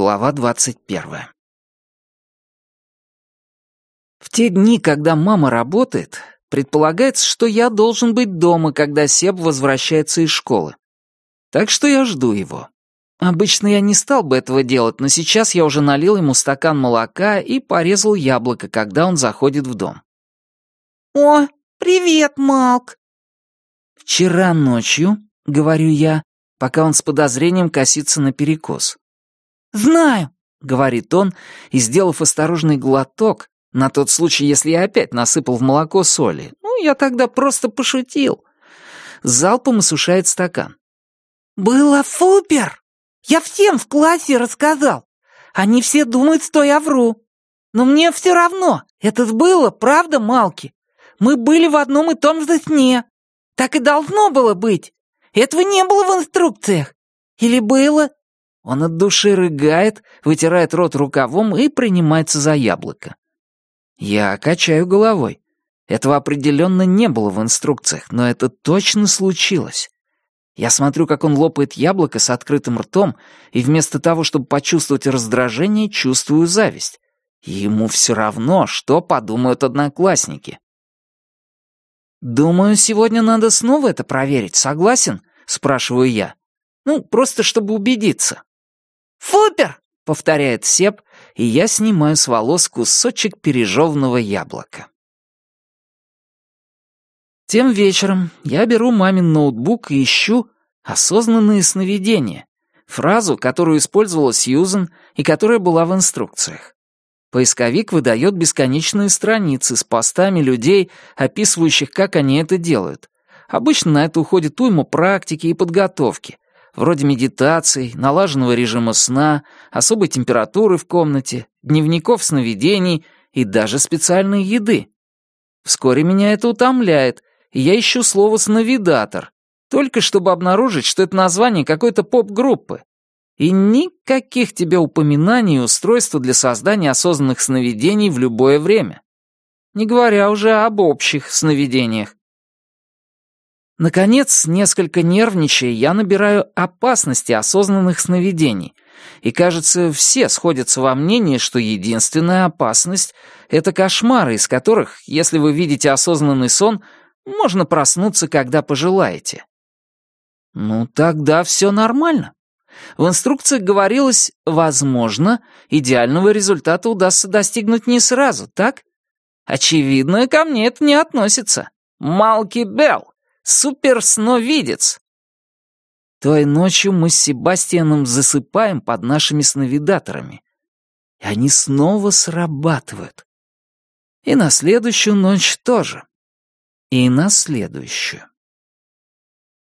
Глава двадцать первая. В те дни, когда мама работает, предполагается, что я должен быть дома, когда Себ возвращается из школы. Так что я жду его. Обычно я не стал бы этого делать, но сейчас я уже налил ему стакан молока и порезал яблоко, когда он заходит в дом. «О, привет, Малк!» «Вчера ночью», — говорю я, пока он с подозрением косится на перекос. «Знаю», — говорит он, и, сделав осторожный глоток, на тот случай, если я опять насыпал в молоко соли, ну, я тогда просто пошутил, залпом осушает стакан. «Было супер! Я всем в классе рассказал. Они все думают, что я вру. Но мне все равно, это было, правда, Малки? Мы были в одном и том же сне. Так и должно было быть. Этого не было в инструкциях. Или было?» Он от души рыгает, вытирает рот рукавом и принимается за яблоко. Я качаю головой. Этого определенно не было в инструкциях, но это точно случилось. Я смотрю, как он лопает яблоко с открытым ртом, и вместо того, чтобы почувствовать раздражение, чувствую зависть. ему все равно, что подумают одноклассники. «Думаю, сегодня надо снова это проверить, согласен?» — спрашиваю я. «Ну, просто чтобы убедиться». «Фупер!» — повторяет Сеп, и я снимаю с волос кусочек пережеванного яблока. Тем вечером я беру мамин ноутбук и ищу «осознанные сновидения», фразу, которую использовала Сьюзен и которая была в инструкциях. Поисковик выдает бесконечные страницы с постами людей, описывающих, как они это делают. Обычно на это уходит уйма практики и подготовки, вроде медитаций, налаженного режима сна, особой температуры в комнате, дневников сновидений и даже специальной еды. Вскоре меня это утомляет, и я ищу слово «сновидатор», только чтобы обнаружить, что это название какой-то поп-группы. И никаких тебе упоминаний устройства для создания осознанных сновидений в любое время. Не говоря уже об общих сновидениях. Наконец, несколько нервничая, я набираю опасности осознанных сновидений. И, кажется, все сходятся во мнении, что единственная опасность — это кошмары, из которых, если вы видите осознанный сон, можно проснуться, когда пожелаете. Ну, тогда все нормально. В инструкциях говорилось «возможно, идеального результата удастся достигнуть не сразу, так?» Очевидно, ко мне это не относится. Малки Белл. Суперсновидец!» Той ночью мы с Себастьяном засыпаем под нашими сновидаторами. И они снова срабатывают. И на следующую ночь тоже. И на следующую.